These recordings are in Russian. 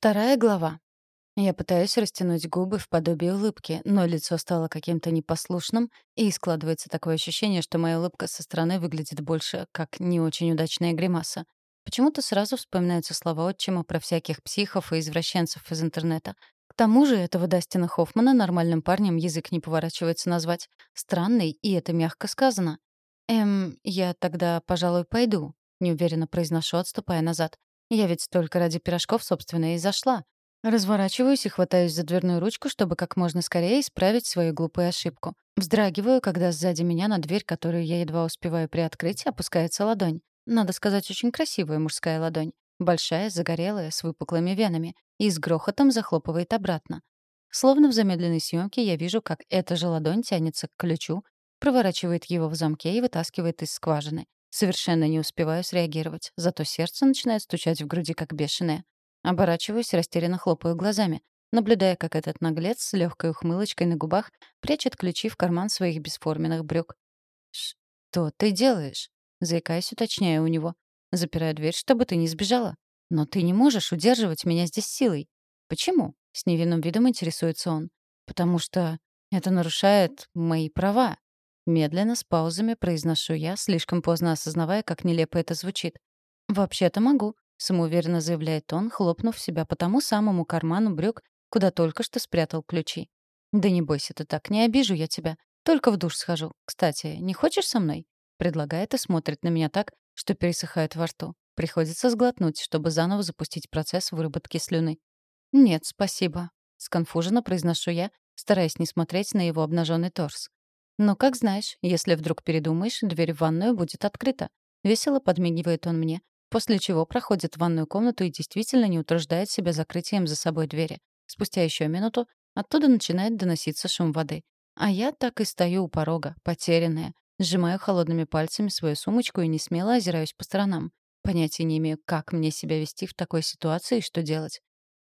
Вторая глава. Я пытаюсь растянуть губы в подобие улыбки, но лицо стало каким-то непослушным, и складывается такое ощущение, что моя улыбка со стороны выглядит больше как не очень удачная гримаса. Почему-то сразу вспоминаются слова отчима про всяких психов и извращенцев из интернета. К тому же этого Дастина Хоффмана нормальным парнем язык не поворачивается назвать. Странный, и это мягко сказано. «Эм, я тогда, пожалуй, пойду», — неуверенно произношу, отступая назад. Я ведь только ради пирожков, собственно, и зашла. Разворачиваюсь и хватаюсь за дверную ручку, чтобы как можно скорее исправить свою глупую ошибку. Вздрагиваю, когда сзади меня на дверь, которую я едва успеваю приоткрыть, опускается ладонь. Надо сказать, очень красивая мужская ладонь. Большая, загорелая, с выпуклыми венами. И с грохотом захлопывает обратно. Словно в замедленной съемке я вижу, как эта же ладонь тянется к ключу, проворачивает его в замке и вытаскивает из скважины. Совершенно не успеваю среагировать, зато сердце начинает стучать в груди как бешеное. Оборачиваюсь, растерянно хлопаю глазами, наблюдая, как этот наглец с легкой ухмылочкой на губах прячет ключи в карман своих бесформенных брюк. «Что ты делаешь?» — заикаясь, уточняю у него. «Запираю дверь, чтобы ты не сбежала. Но ты не можешь удерживать меня здесь силой». «Почему?» — с невинным видом интересуется он. «Потому что это нарушает мои права», Медленно, с паузами произношу я, слишком поздно осознавая, как нелепо это звучит. «Вообще-то могу», — самоуверенно заявляет он, хлопнув себя по тому самому карману брюк, куда только что спрятал ключи. «Да не бойся ты так, не обижу я тебя. Только в душ схожу. Кстати, не хочешь со мной?» Предлагает и смотрит на меня так, что пересыхает во рту. Приходится сглотнуть, чтобы заново запустить процесс выработки слюны. «Нет, спасибо», — сконфуженно произношу я, стараясь не смотреть на его обнаженный торс. «Ну, как знаешь, если вдруг передумаешь, дверь в ванную будет открыта». Весело подмигивает он мне, после чего проходит в ванную комнату и действительно не утруждает себя закрытием за собой двери. Спустя еще минуту оттуда начинает доноситься шум воды. А я так и стою у порога, потерянная, сжимаю холодными пальцами свою сумочку и не смело озираюсь по сторонам. Понятия не имею, как мне себя вести в такой ситуации и что делать.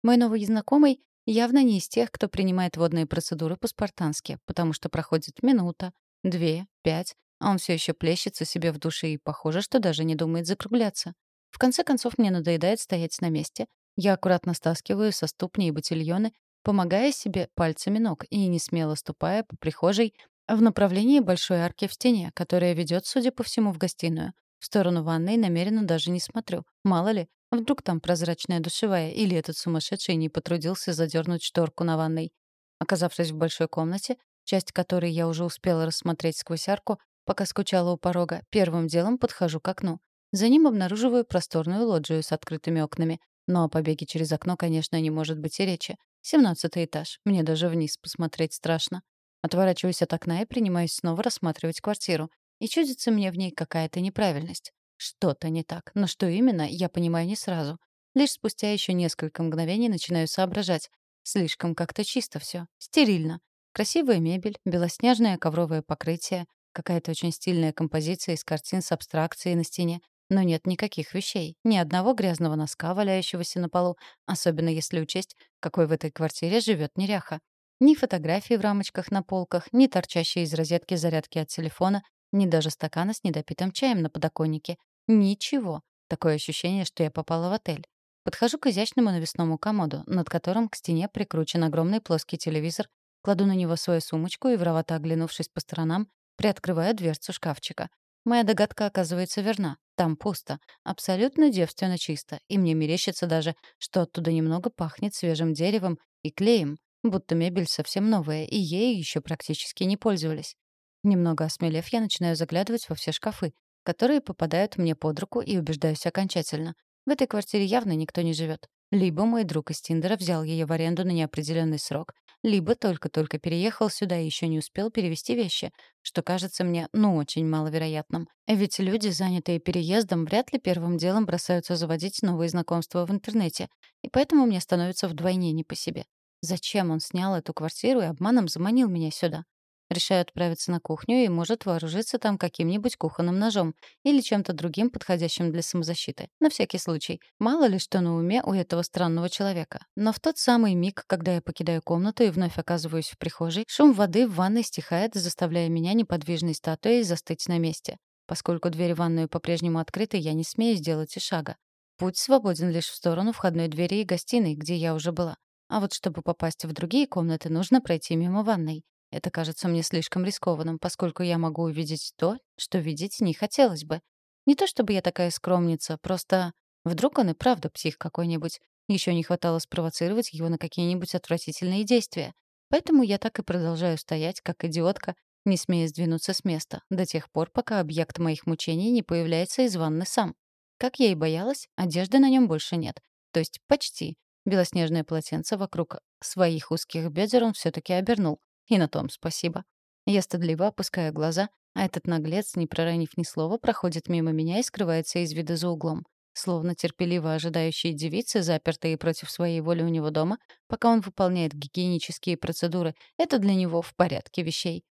Мой новый знакомый Явно не из тех, кто принимает водные процедуры по-спартански, потому что проходит минута, две, пять, а он все еще плещется себе в душе и похоже, что даже не думает закругляться. В конце концов, мне надоедает стоять на месте. Я аккуратно стаскиваю со ступней ботильоны, помогая себе пальцами ног и не смело ступая по прихожей в направлении большой арки в стене, которая ведет, судя по всему, в гостиную. В сторону ванной намеренно даже не смотрю. Мало ли, вдруг там прозрачная душевая, или этот сумасшедший не потрудился задернуть шторку на ванной. Оказавшись в большой комнате, часть которой я уже успела рассмотреть сквозь арку, пока скучала у порога, первым делом подхожу к окну. За ним обнаруживаю просторную лоджию с открытыми окнами. Но о побеге через окно, конечно, не может быть и речи. Семнадцатый этаж. Мне даже вниз посмотреть страшно. Отворачиваюсь от окна и принимаюсь снова рассматривать квартиру. И чудится мне в ней какая-то неправильность. Что-то не так. Но что именно, я понимаю не сразу. Лишь спустя еще несколько мгновений начинаю соображать. Слишком как-то чисто все, Стерильно. Красивая мебель, белоснежное ковровое покрытие, какая-то очень стильная композиция из картин с абстракцией на стене. Но нет никаких вещей. Ни одного грязного носка, валяющегося на полу, особенно если учесть, какой в этой квартире живет неряха. Ни фотографий в рамочках на полках, ни торчащие из розетки зарядки от телефона, ни даже стакана с недопитым чаем на подоконнике. Ничего. Такое ощущение, что я попала в отель. Подхожу к изящному навесному комоду, над которым к стене прикручен огромный плоский телевизор, кладу на него свою сумочку и, воровато оглянувшись по сторонам, приоткрываю дверцу шкафчика. Моя догадка оказывается верна. Там пусто, абсолютно девственно чисто, и мне мерещится даже, что оттуда немного пахнет свежим деревом и клеем, будто мебель совсем новая, и ей еще практически не пользовались. Немного осмелев, я начинаю заглядывать во все шкафы, которые попадают мне под руку и убеждаюсь окончательно. В этой квартире явно никто не живет. Либо мой друг из Тиндера взял ее в аренду на неопределенный срок, либо только-только переехал сюда и еще не успел перевести вещи, что кажется мне, ну, очень маловероятным. Ведь люди, занятые переездом, вряд ли первым делом бросаются заводить новые знакомства в интернете, и поэтому мне становится вдвойне не по себе. Зачем он снял эту квартиру и обманом заманил меня сюда? Решаю отправиться на кухню и может вооружиться там каким-нибудь кухонным ножом или чем-то другим, подходящим для самозащиты. На всякий случай. Мало ли что на уме у этого странного человека. Но в тот самый миг, когда я покидаю комнату и вновь оказываюсь в прихожей, шум воды в ванной стихает, заставляя меня неподвижной статуей застыть на месте. Поскольку дверь в ванную по-прежнему открыта, я не смею сделать и шага. Путь свободен лишь в сторону входной двери и гостиной, где я уже была. А вот чтобы попасть в другие комнаты, нужно пройти мимо ванной. Это кажется мне слишком рискованным, поскольку я могу увидеть то, что видеть не хотелось бы. Не то чтобы я такая скромница, просто вдруг он и правда псих какой-нибудь. Еще не хватало спровоцировать его на какие-нибудь отвратительные действия. Поэтому я так и продолжаю стоять, как идиотка, не смея сдвинуться с места, до тех пор, пока объект моих мучений не появляется из ванны сам. Как я и боялась, одежды на нем больше нет. То есть почти. Белоснежное полотенце вокруг своих узких бедер он все таки обернул. И на том спасибо. Я стыдливо опускаю глаза, а этот наглец, не проронив ни слова, проходит мимо меня и скрывается из вида за углом. Словно терпеливо ожидающие девицы, запертые против своей воли у него дома, пока он выполняет гигиенические процедуры, это для него в порядке вещей.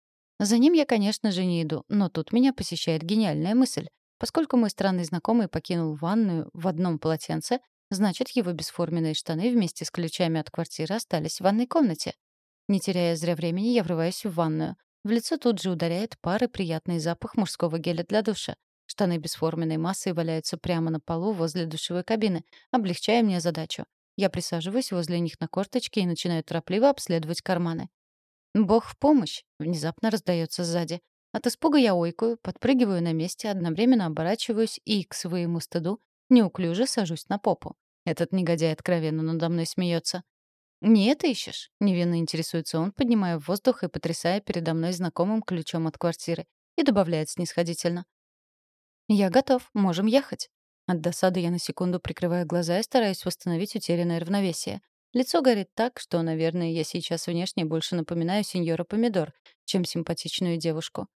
За ним я, конечно же, не иду, но тут меня посещает гениальная мысль. Поскольку мой странный знакомый покинул ванную в одном полотенце, значит, его бесформенные штаны вместе с ключами от квартиры остались в ванной комнате. Не теряя зря времени, я врываюсь в ванную. В лицо тут же ударяет пар и приятный запах мужского геля для душа. Штаны бесформенной массой валяются прямо на полу возле душевой кабины, облегчая мне задачу. Я присаживаюсь возле них на корточке и начинаю торопливо обследовать карманы. «Бог в помощь!» — внезапно раздается сзади. От испуга я ойкаю, подпрыгиваю на месте, одновременно оборачиваюсь и, к своему стыду, неуклюже сажусь на попу. Этот негодяй откровенно надо мной смеется. «Не это ищешь?» — невинно интересуется он, поднимая в воздух и потрясая передо мной знакомым ключом от квартиры. И добавляет снисходительно. «Я готов, можем ехать». От досады я на секунду прикрываю глаза и стараюсь восстановить утерянное равновесие. Лицо горит так, что, наверное, я сейчас внешне больше напоминаю сеньора Помидор, чем симпатичную девушку.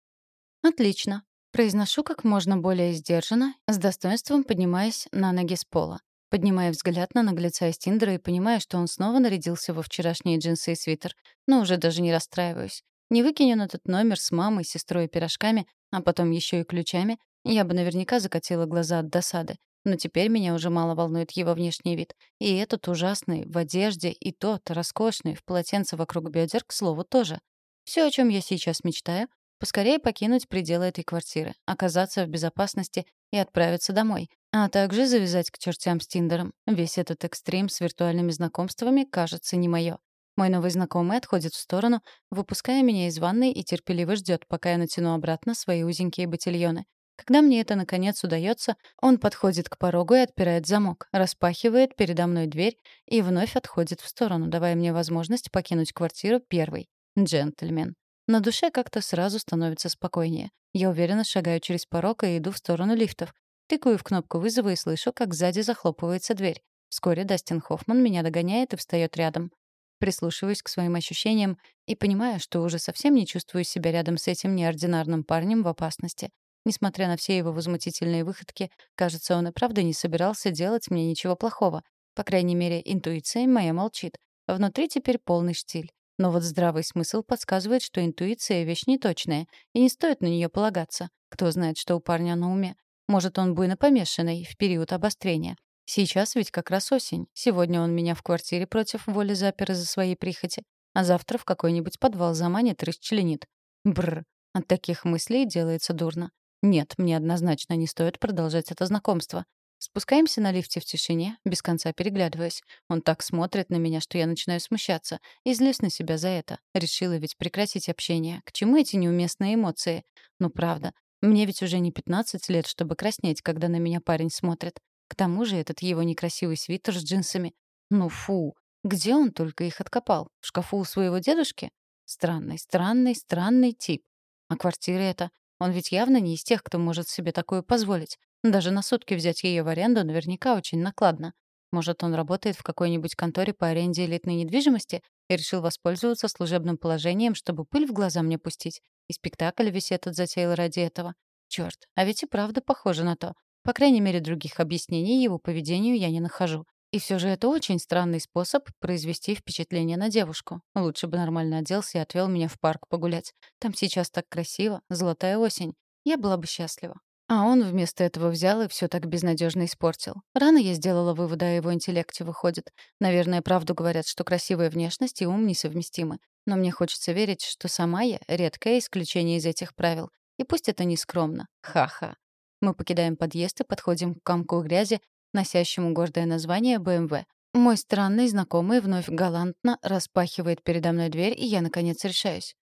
«Отлично». Произношу как можно более сдержанно, с достоинством поднимаясь на ноги с пола. Поднимая взгляд на наглеца из Тиндера и понимая, что он снова нарядился во вчерашние джинсы и свитер. Но уже даже не расстраиваюсь. Не выкинь он этот номер с мамой, сестрой и пирожками, а потом еще и ключами, я бы наверняка закатила глаза от досады. Но теперь меня уже мало волнует его внешний вид. И этот ужасный в одежде, и тот роскошный в полотенце вокруг бедер, к слову, тоже. Все, о чем я сейчас мечтаю, Поскорее покинуть пределы этой квартиры, оказаться в безопасности и отправиться домой, а также завязать к чертям с Тиндером. Весь этот экстрим с виртуальными знакомствами кажется не моё. Мой новый знакомый отходит в сторону, выпуская меня из ванной и терпеливо ждет, пока я натяну обратно свои узенькие ботильоны. Когда мне это наконец удается, он подходит к порогу и отпирает замок, распахивает передо мной дверь и вновь отходит в сторону, давая мне возможность покинуть квартиру первой. Джентльмен. На душе как-то сразу становится спокойнее. Я уверенно шагаю через порог и иду в сторону лифтов. Тыкаю в кнопку вызова и слышу, как сзади захлопывается дверь. Вскоре Дастин Хоффман меня догоняет и встает рядом. Прислушиваюсь к своим ощущениям и понимаю, что уже совсем не чувствую себя рядом с этим неординарным парнем в опасности. Несмотря на все его возмутительные выходки, кажется, он и правда не собирался делать мне ничего плохого. По крайней мере, интуиция моя молчит. Внутри теперь полный штиль. Но вот здравый смысл подсказывает, что интуиция — вещь неточная, и не стоит на нее полагаться. Кто знает, что у парня на уме. Может, он буйно помешанный в период обострения. Сейчас ведь как раз осень. Сегодня он меня в квартире против воли запер из-за своей прихоти, а завтра в какой-нибудь подвал заманит и расчленит. Бррр. От таких мыслей делается дурно. Нет, мне однозначно не стоит продолжать это знакомство. Спускаемся на лифте в тишине, без конца переглядываясь. Он так смотрит на меня, что я начинаю смущаться. И злюсь на себя за это. Решила ведь прекратить общение. К чему эти неуместные эмоции? Ну, правда. Мне ведь уже не 15 лет, чтобы краснеть, когда на меня парень смотрит. К тому же этот его некрасивый свитер с джинсами. Ну, фу. Где он только их откопал? В шкафу у своего дедушки? Странный, странный, странный тип. А квартира эта? Он ведь явно не из тех, кто может себе такое позволить. Даже на сутки взять ее в аренду наверняка очень накладно. Может, он работает в какой-нибудь конторе по аренде элитной недвижимости и решил воспользоваться служебным положением, чтобы пыль в глаза мне пустить. И спектакль весь этот затеял ради этого. Черт, а ведь и правда похоже на то. По крайней мере, других объяснений его поведению я не нахожу. И все же это очень странный способ произвести впечатление на девушку. Лучше бы нормально оделся и отвел меня в парк погулять. Там сейчас так красиво, золотая осень. Я была бы счастлива. А он вместо этого взял и все так безнадежно испортил. Рано я сделала выводы о его интеллекте, выходит. Наверное, правду говорят, что красивая внешность и ум несовместимы. Но мне хочется верить, что сама я — редкое исключение из этих правил. И пусть это не скромно. Ха-ха. Мы покидаем подъезд и подходим к комку грязи, носящему гордое название BMW. Мой странный знакомый вновь галантно распахивает передо мной дверь, и я, наконец, решаюсь.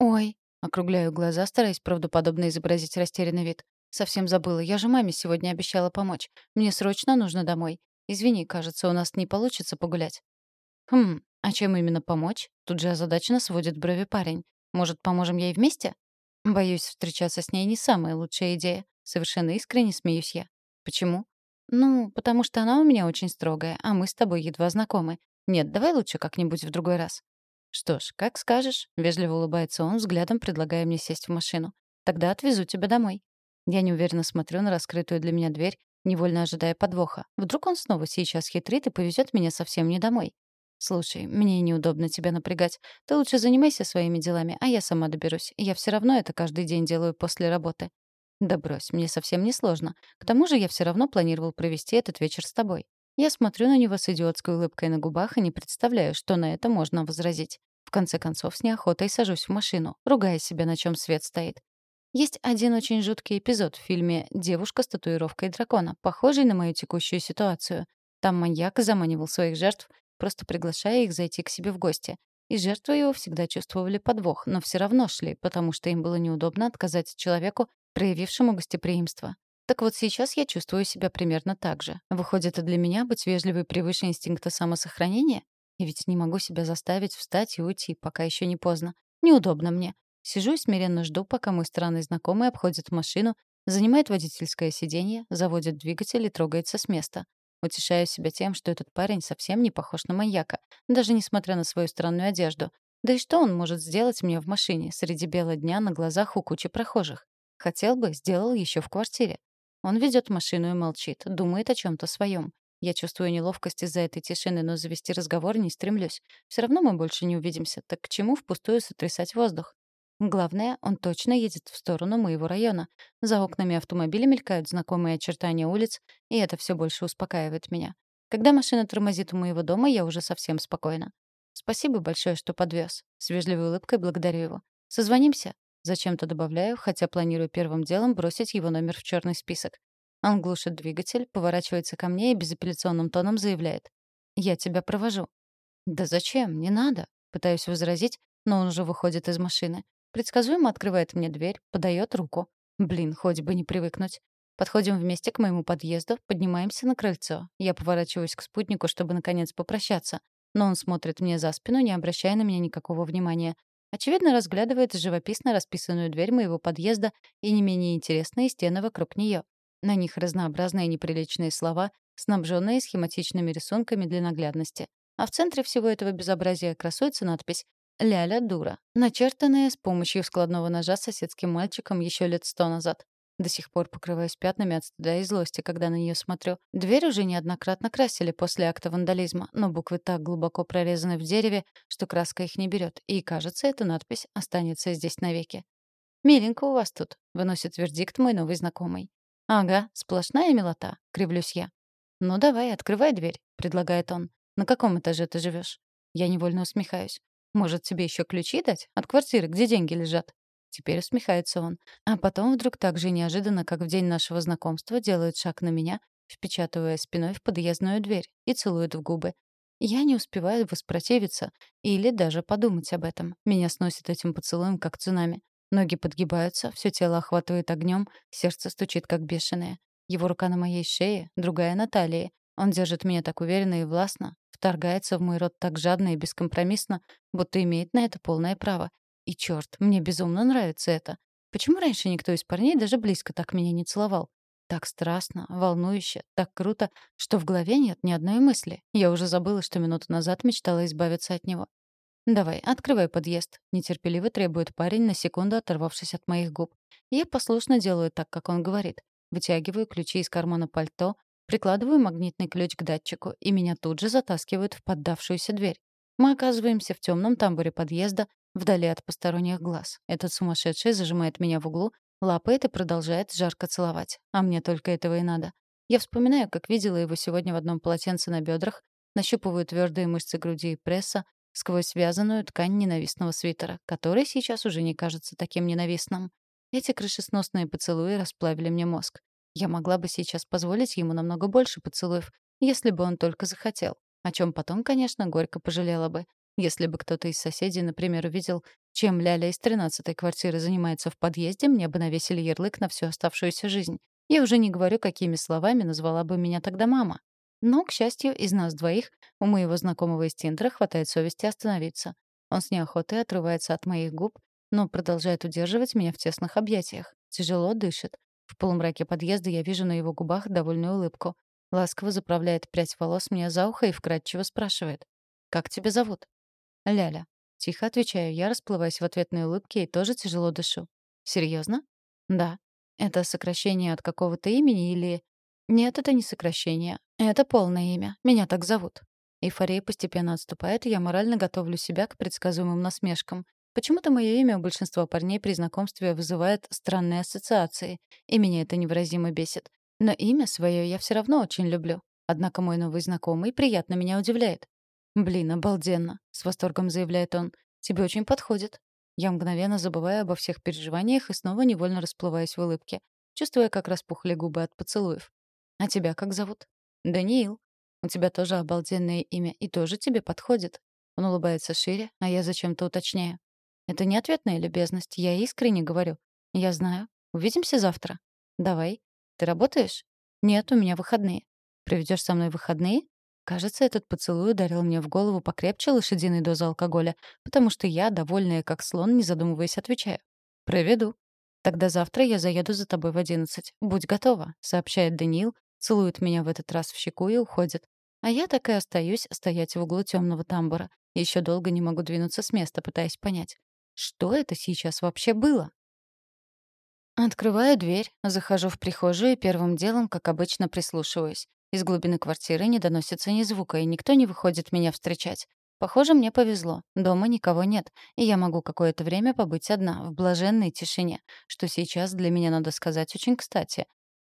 «Ой», — округляю глаза, стараясь правдоподобно изобразить растерянный вид. «Совсем забыла. Я же маме сегодня обещала помочь. Мне срочно нужно домой. Извини, кажется, у нас не получится погулять». «Хм, а чем именно помочь?» Тут же озадаченно сводит брови парень. «Может, поможем ей вместе?» Боюсь, встречаться с ней не самая лучшая идея. Совершенно искренне смеюсь я. Почему? Ну, потому что она у меня очень строгая, а мы с тобой едва знакомы. Нет, давай лучше как-нибудь в другой раз. Что ж, как скажешь, вежливо улыбается он, взглядом предлагая мне сесть в машину. Тогда отвезу тебя домой. Я неуверенно смотрю на раскрытую для меня дверь, невольно ожидая подвоха. Вдруг он снова сейчас хитрит и повезет меня совсем не домой. «Слушай, мне неудобно тебя напрягать. Ты лучше занимайся своими делами, а я сама доберусь. Я все равно это каждый день делаю после работы». «Да брось, мне совсем не сложно. К тому же я все равно планировал провести этот вечер с тобой». Я смотрю на него с идиотской улыбкой на губах и не представляю, что на это можно возразить. В конце концов, с неохотой сажусь в машину, ругая себя, на чем свет стоит. Есть один очень жуткий эпизод в фильме «Девушка с татуировкой дракона», похожий на мою текущую ситуацию. Там маньяк заманивал своих жертв просто приглашая их зайти к себе в гости. И жертвы его всегда чувствовали подвох, но все равно шли, потому что им было неудобно отказать человеку, проявившему гостеприимство. Так вот сейчас я чувствую себя примерно так же. Выходит, и для меня быть вежливой превыше инстинкта самосохранения? И ведь не могу себя заставить встать и уйти, пока еще не поздно. Неудобно мне. Сижу и смиренно жду, пока мой странный знакомый обходит машину, занимает водительское сиденье, заводит двигатель и трогается с места. Утешаю себя тем, что этот парень совсем не похож на маньяка, даже несмотря на свою странную одежду. Да и что он может сделать мне в машине среди бела дня на глазах у кучи прохожих? Хотел бы, сделал еще в квартире. Он ведет машину и молчит, думает о чем то своем. Я чувствую неловкость из-за этой тишины, но завести разговор не стремлюсь. Все равно мы больше не увидимся, так к чему впустую сотрясать воздух? Главное, он точно едет в сторону моего района. За окнами автомобиля мелькают знакомые очертания улиц, и это все больше успокаивает меня. Когда машина тормозит у моего дома, я уже совсем спокойна. Спасибо большое, что подвез. С вежливой улыбкой благодарю его. Созвонимся? Зачем-то добавляю, хотя планирую первым делом бросить его номер в черный список. Он глушит двигатель, поворачивается ко мне и безапелляционным тоном заявляет. «Я тебя провожу». «Да зачем? Не надо». Пытаюсь возразить, но он уже выходит из машины. Предсказуемо открывает мне дверь, подает руку. Блин, хоть бы не привыкнуть. Подходим вместе к моему подъезду, поднимаемся на крыльцо. Я поворачиваюсь к спутнику, чтобы наконец попрощаться. Но он смотрит мне за спину, не обращая на меня никакого внимания. Очевидно, разглядывает живописно расписанную дверь моего подъезда и не менее интересные стены вокруг нее. На них разнообразные неприличные слова, снабженные схематичными рисунками для наглядности. А в центре всего этого безобразия красуется надпись Ляля дура, начертанная с помощью складного ножа соседским мальчиком еще лет сто назад. До сих пор покрываюсь пятнами от стыда и злости, когда на нее смотрю. Дверь уже неоднократно красили после акта вандализма, но буквы так глубоко прорезаны в дереве, что краска их не берет, и, кажется, эта надпись останется здесь навеки. «Миленько у вас тут», — выносит вердикт мой новый знакомый. «Ага, сплошная милота», — кривлюсь я. «Ну давай, открывай дверь», — предлагает он. «На каком этаже ты живешь? Я невольно усмехаюсь. Может, тебе еще ключи дать от квартиры, где деньги лежат?» Теперь усмехается он. А потом вдруг так же неожиданно, как в день нашего знакомства, делает шаг на меня, впечатывая спиной в подъездную дверь и целует в губы. Я не успеваю воспротивиться или даже подумать об этом. Меня сносит этим поцелуем, как цунами. Ноги подгибаются, все тело охватывает огнем, сердце стучит, как бешеное. Его рука на моей шее, другая на талии. Он держит меня так уверенно и властно, вторгается в мой рот так жадно и бескомпромиссно, будто имеет на это полное право. И черт, мне безумно нравится это. Почему раньше никто из парней даже близко так меня не целовал? Так страстно, волнующе, так круто, что в голове нет ни одной мысли. Я уже забыла, что минуту назад мечтала избавиться от него. «Давай, открывай подъезд», — нетерпеливо требует парень, на секунду оторвавшись от моих губ. Я послушно делаю так, как он говорит. Вытягиваю ключи из кармана пальто, Прикладываю магнитный ключ к датчику, и меня тут же затаскивают в поддавшуюся дверь. Мы оказываемся в темном тамбуре подъезда, вдали от посторонних глаз. Этот сумасшедший зажимает меня в углу, лапает и продолжает жарко целовать. А мне только этого и надо. Я вспоминаю, как видела его сегодня в одном полотенце на бедрах, нащупываю твердые мышцы груди и пресса сквозь связанную ткань ненавистного свитера, который сейчас уже не кажется таким ненавистным. Эти крышесносные поцелуи расплавили мне мозг. Я могла бы сейчас позволить ему намного больше поцелуев, если бы он только захотел. О чем потом, конечно, горько пожалела бы. Если бы кто-то из соседей, например, увидел, чем Ляля из тринадцатой квартиры занимается в подъезде, мне бы навесили ярлык на всю оставшуюся жизнь. Я уже не говорю, какими словами назвала бы меня тогда мама. Но, к счастью, из нас двоих у моего знакомого из Тиндера хватает совести остановиться. Он с неохотой отрывается от моих губ, но продолжает удерживать меня в тесных объятиях. Тяжело дышит. В полумраке подъезда я вижу на его губах довольную улыбку. Ласково заправляет прядь волос мне за ухо и вкрадчиво спрашивает. «Как тебя зовут?» «Ляля». Тихо отвечаю я, расплываясь в ответной улыбке и тоже тяжело дышу. «Серьезно?» «Да». «Это сокращение от какого-то имени или...» «Нет, это не сокращение. Это полное имя. Меня так зовут». Эйфория постепенно отступает, и я морально готовлю себя к предсказуемым насмешкам. Почему-то мое имя у большинства парней при знакомстве вызывает странные ассоциации, и меня это невыразимо бесит. Но имя свое я все равно очень люблю. Однако мой новый знакомый приятно меня удивляет. «Блин, обалденно», — с восторгом заявляет он. «Тебе очень подходит». Я мгновенно забываю обо всех переживаниях и снова невольно расплываюсь в улыбке, чувствуя, как распухли губы от поцелуев. «А тебя как зовут?» «Даниил. У тебя тоже обалденное имя и тоже тебе подходит». Он улыбается шире, а я зачем-то уточняю. «Это не ответная любезность, я искренне говорю. Я знаю. Увидимся завтра?» «Давай». Ты работаешь? Нет, у меня выходные. Проведешь со мной выходные? Кажется, этот поцелуй ударил мне в голову покрепче лошадиной дозы алкоголя, потому что я, довольная как слон, не задумываясь, отвечаю. «Проведу». «Тогда завтра я заеду за тобой в одиннадцать. Будь готова», — сообщает Даниил, целует меня в этот раз в щеку и уходит. А я так и остаюсь стоять в углу темного тамбура. Еще долго не могу двинуться с места, пытаясь понять, что это сейчас вообще было? Открываю дверь, захожу в прихожую и первым делом, как обычно, прислушиваюсь. Из глубины квартиры не доносится ни звука, и никто не выходит меня встречать. Похоже, мне повезло. Дома никого нет, и я могу какое-то время побыть одна, в блаженной тишине, что сейчас для меня, надо сказать, очень кстати.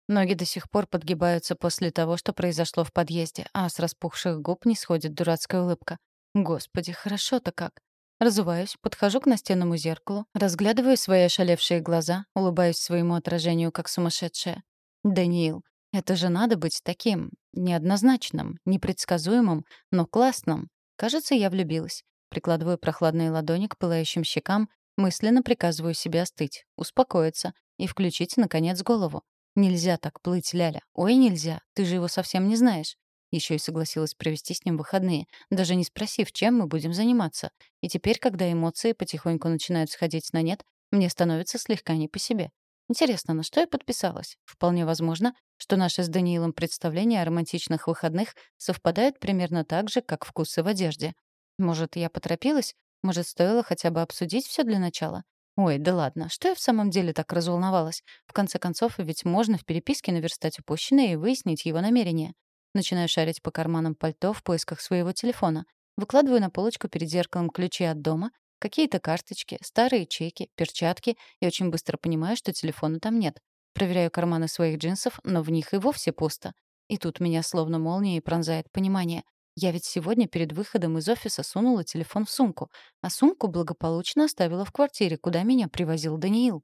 Ноги до сих пор подгибаются после того, что произошло в подъезде, а с распухших губ не сходит дурацкая улыбка. Господи, хорошо-то как. Разуваюсь, подхожу к настенному зеркалу, разглядываю свои ошалевшие глаза, улыбаюсь своему отражению, как сумасшедшая. «Даниил, это же надо быть таким, неоднозначным, непредсказуемым, но классным. Кажется, я влюбилась. Прикладываю прохладные ладони к пылающим щекам, мысленно приказываю себе остыть, успокоиться и включить, наконец, голову. Нельзя так плыть, Ляля. Ой, нельзя. Ты же его совсем не знаешь. Еще и согласилась провести с ним выходные, даже не спросив, чем мы будем заниматься. И теперь, когда эмоции потихоньку начинают сходить на нет, мне становится слегка не по себе. Интересно, на что я подписалась? Вполне возможно, что наши с Даниилом представления о романтичных выходных совпадают примерно так же, как вкусы в одежде. Может, я поторопилась? Может, стоило хотя бы обсудить все для начала? Ой, да ладно, что я в самом деле так разволновалась? В конце концов, ведь можно в переписке наверстать упущенное и выяснить его намерения. Начинаю шарить по карманам пальто в поисках своего телефона. Выкладываю на полочку перед зеркалом ключи от дома, какие-то карточки, старые чеки, перчатки и очень быстро понимаю, что телефона там нет. Проверяю карманы своих джинсов, но в них и вовсе пусто. И тут меня словно молнией пронзает понимание. Я ведь сегодня перед выходом из офиса сунула телефон в сумку, а сумку благополучно оставила в квартире, куда меня привозил Даниил.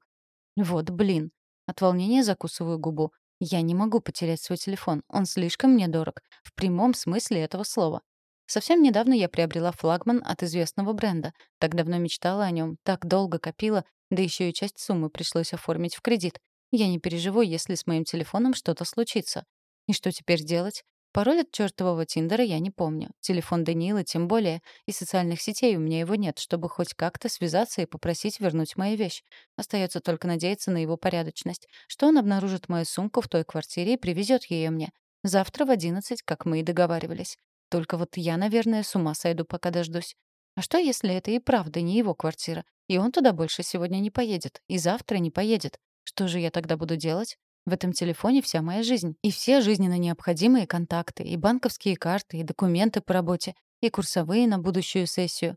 Вот блин. От волнения закусываю губу. Я не могу потерять свой телефон, он слишком мне дорог, в прямом смысле этого слова. Совсем недавно я приобрела флагман от известного бренда. Так давно мечтала о нем, так долго копила, да еще и часть суммы пришлось оформить в кредит. Я не переживу, если с моим телефоном что-то случится. И что теперь делать? Пароль от чертового Тиндера я не помню. Телефон Даниила тем более. И социальных сетей у меня его нет, чтобы хоть как-то связаться и попросить вернуть мою вещь. Остается только надеяться на его порядочность, что он обнаружит мою сумку в той квартире и привезет ее мне. Завтра в одиннадцать, как мы и договаривались. Только вот я, наверное, с ума сойду, пока дождусь. А что, если это и правда не его квартира, и он туда больше сегодня не поедет, и завтра не поедет? Что же я тогда буду делать? В этом телефоне вся моя жизнь. И все жизненно необходимые контакты, и банковские карты, и документы по работе, и курсовые на будущую сессию.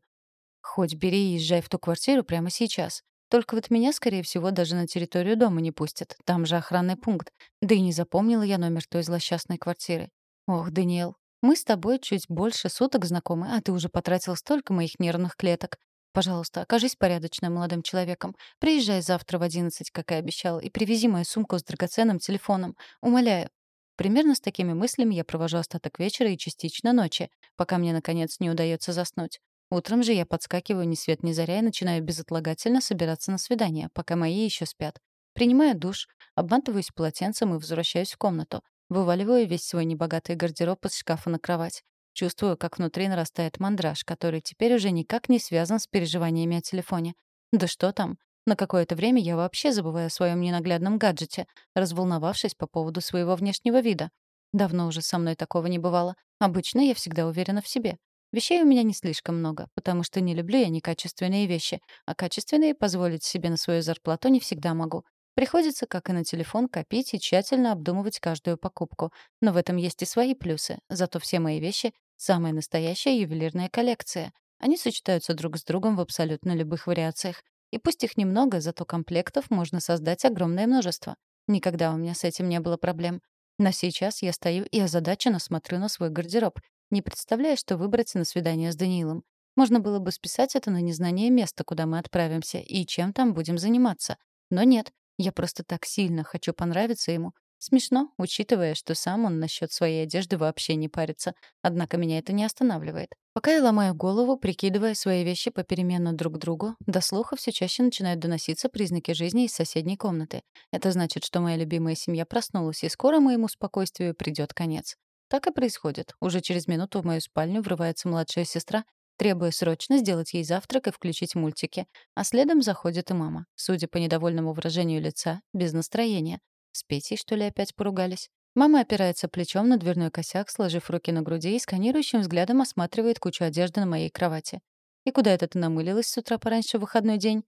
Хоть бери и езжай в ту квартиру прямо сейчас. Только вот меня, скорее всего, даже на территорию дома не пустят. Там же охранный пункт. Да и не запомнила я номер той злосчастной квартиры. Ох, Даниэл, мы с тобой чуть больше суток знакомы, а ты уже потратил столько моих нервных клеток. Пожалуйста, окажись порядочным молодым человеком. Приезжай завтра в одиннадцать, как и обещал, и привези мою сумку с драгоценным телефоном. Умоляю». Примерно с такими мыслями я провожу остаток вечера и частично ночи, пока мне, наконец, не удается заснуть. Утром же я подскакиваю ни свет ни заря и начинаю безотлагательно собираться на свидание, пока мои еще спят. Принимаю душ, обматываюсь полотенцем и возвращаюсь в комнату. Вываливаю весь свой небогатый гардероб из шкафа на кровать. Чувствую, как внутри нарастает мандраж, который теперь уже никак не связан с переживаниями о телефоне. Да что там? На какое-то время я вообще забываю о своем ненаглядном гаджете, разволновавшись по поводу своего внешнего вида. Давно уже со мной такого не бывало. Обычно я всегда уверена в себе. Вещей у меня не слишком много, потому что не люблю я некачественные вещи, а качественные позволить себе на свою зарплату не всегда могу. Приходится, как и на телефон, копить и тщательно обдумывать каждую покупку. Но в этом есть и свои плюсы. Зато все мои вещи — самая настоящая ювелирная коллекция. Они сочетаются друг с другом в абсолютно любых вариациях. И пусть их немного, зато комплектов можно создать огромное множество. Никогда у меня с этим не было проблем. Но сейчас я стою и озадаченно смотрю на свой гардероб, не представляя, что выбрать на свидание с Даниилом. Можно было бы списать это на незнание места, куда мы отправимся, и чем там будем заниматься. Но нет, я просто так сильно хочу понравиться ему. Смешно, учитывая, что сам он насчет своей одежды вообще не парится. Однако меня это не останавливает. Пока я ломаю голову, прикидывая свои вещи попеременно друг к другу, до слуха все чаще начинают доноситься признаки жизни из соседней комнаты. Это значит, что моя любимая семья проснулась, и скоро моему спокойствию придет конец. Так и происходит. Уже через минуту в мою спальню врывается младшая сестра требуя срочно сделать ей завтрак и включить мультики. А следом заходит и мама. Судя по недовольному выражению лица, без настроения. С Петей, что ли, опять поругались? Мама опирается плечом на дверной косяк, сложив руки на груди и сканирующим взглядом осматривает кучу одежды на моей кровати. «И куда это ты намылилась с утра пораньше в выходной день?»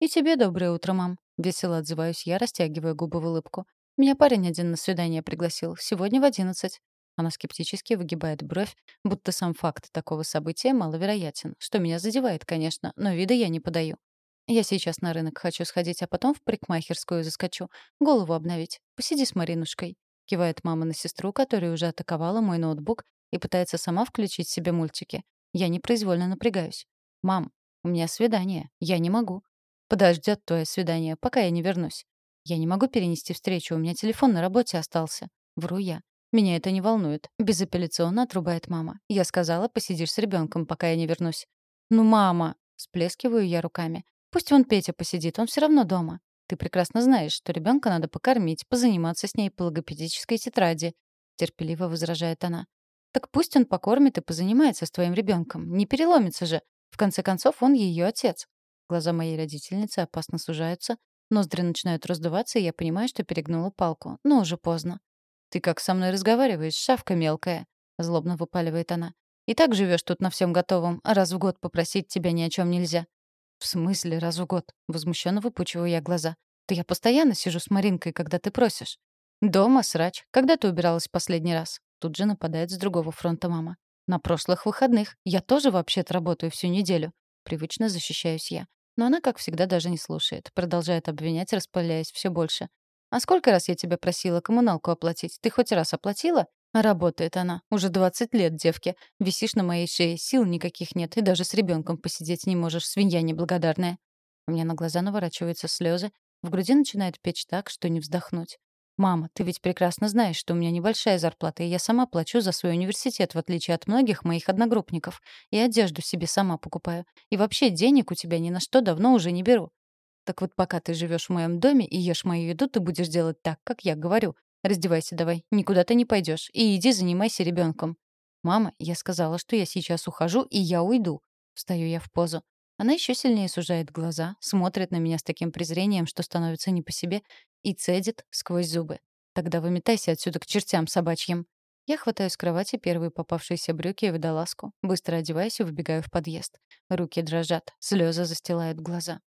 «И тебе доброе утро, мам». Весело отзываюсь я, растягивая губы в улыбку. «Меня парень один на свидание пригласил. Сегодня в одиннадцать». Она скептически выгибает бровь, будто сам факт такого события маловероятен, что меня задевает, конечно, но вида я не подаю. Я сейчас на рынок хочу сходить, а потом в парикмахерскую заскочу, голову обновить. Посиди с Маринушкой. Кивает мама на сестру, которая уже атаковала мой ноутбук и пытается сама включить себе мультики. Я непроизвольно напрягаюсь. «Мам, у меня свидание. Я не могу». «Подождет твое свидание, пока я не вернусь». «Я не могу перенести встречу, у меня телефон на работе остался». Вру я. «Меня это не волнует», — безапелляционно отрубает мама. «Я сказала, посидишь с ребенком, пока я не вернусь». «Ну, мама!» — сплескиваю я руками. «Пусть вон Петя посидит, он все равно дома. Ты прекрасно знаешь, что ребенка надо покормить, позаниматься с ней по логопедической тетради», — терпеливо возражает она. «Так пусть он покормит и позанимается с твоим ребенком. Не переломится же. В конце концов, он ее отец». Глаза моей родительницы опасно сужаются, ноздри начинают раздуваться, и я понимаю, что перегнула палку, но уже поздно. «Ты как со мной разговариваешь, шавка мелкая», — злобно выпаливает она. «И так живешь тут на всем готовом, а раз в год попросить тебя ни о чем нельзя». «В смысле раз в год?» — возмущенно выпучиваю я глаза. «Да я постоянно сижу с Маринкой, когда ты просишь». «Дома, срач. Когда ты убиралась последний раз?» Тут же нападает с другого фронта мама. «На прошлых выходных. Я тоже вообще-то работаю всю неделю». Привычно защищаюсь я. Но она, как всегда, даже не слушает. Продолжает обвинять, распаляясь все больше. «А сколько раз я тебя просила коммуналку оплатить? Ты хоть раз оплатила?» Работает она. Уже 20 лет, девки. Висишь на моей шее, сил никаких нет, и даже с ребенком посидеть не можешь, свинья неблагодарная. У меня на глаза наворачиваются слезы, в груди начинает печь так, что не вздохнуть. «Мама, ты ведь прекрасно знаешь, что у меня небольшая зарплата, и я сама плачу за свой университет, в отличие от многих моих одногруппников. И одежду себе сама покупаю. И вообще денег у тебя ни на что давно уже не беру. Так вот, пока ты живешь в моем доме и ешь мою еду, ты будешь делать так, как я говорю. Раздевайся давай, никуда ты не пойдешь, и иди занимайся ребенком. Мама, я сказала, что я сейчас ухожу, и я уйду. Встаю я в позу. Она еще сильнее сужает глаза, смотрит на меня с таким презрением, что становится не по себе, и цедит сквозь зубы. Тогда выметайся отсюда к чертям собачьим. Я хватаю с кровати первые попавшиеся брюки и водолазку, быстро одеваюсь и выбегаю в подъезд. Руки дрожат, слезы застилают глаза.